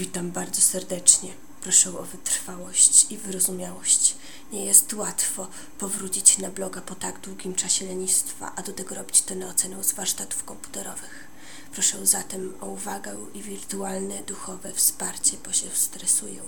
Witam bardzo serdecznie. Proszę o wytrwałość i wyrozumiałość. Nie jest łatwo powrócić na bloga po tak długim czasie lenistwa, a do tego robić to na ocenę z warsztatów komputerowych. Proszę zatem o uwagę i wirtualne, duchowe wsparcie, bo się stresują.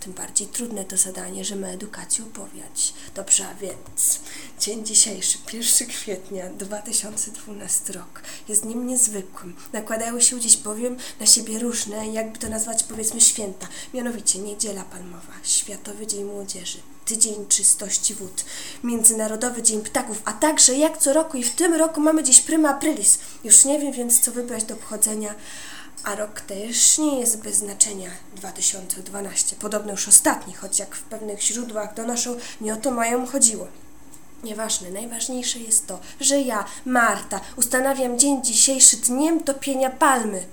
Tym bardziej trudne to zadanie, że ma edukację upowiać. Dobrze, a więc dzień dzisiejszy, 1 kwietnia 2012 rok, jest dniem niezwykłym. Nakładały się dziś bowiem na siebie różne, jakby to nazwać powiedzmy święta, mianowicie Niedziela Palmowa, Światowy Dzień Młodzieży, Tydzień Czystości Wód, Międzynarodowy Dzień Ptaków, a także jak co roku i w tym roku mamy dziś Prima Aprilis. Już nie wiem więc co wybrać do obchodzenia, a rok też nie jest bez znaczenia 2012. Podobno już ostatni, choć jak w pewnych źródłach donoszą, nie o to mają chodziło. Nieważne, najważniejsze jest to, że ja, Marta, ustanawiam dzień dzisiejszy dniem topienia palmy.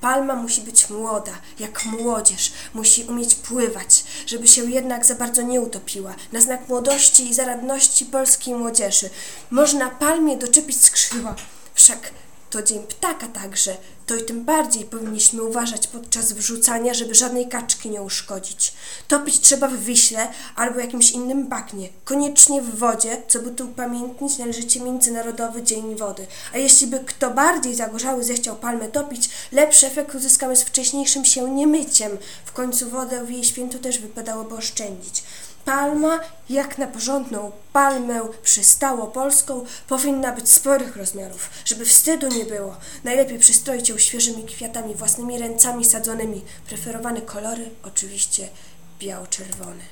Palma musi być młoda, jak młodzież, musi umieć pływać, żeby się jednak za bardzo nie utopiła, na znak młodości i zaradności polskiej młodzieży. Można palmie doczepić skrzydła, wszak to dzień ptaka także, to i tym bardziej powinniśmy uważać podczas wrzucania, żeby żadnej kaczki nie uszkodzić. Topić trzeba w Wiśle albo jakimś innym bagnie, koniecznie w wodzie, co by tu upamiętnić należycie Międzynarodowy Dzień Wody. A jeśli by kto bardziej zagorzały zechciał palmę topić, lepszy efekt uzyskamy z wcześniejszym się niemyciem. W końcu wodę w jej święto też wypadałoby oszczędzić. Palma, jak na porządną palmę przystało polską, powinna być sporych rozmiarów, żeby wstydu nie było. Najlepiej przystroić ją świeżymi kwiatami, własnymi ręcami sadzonymi. Preferowane kolory oczywiście biało-czerwone.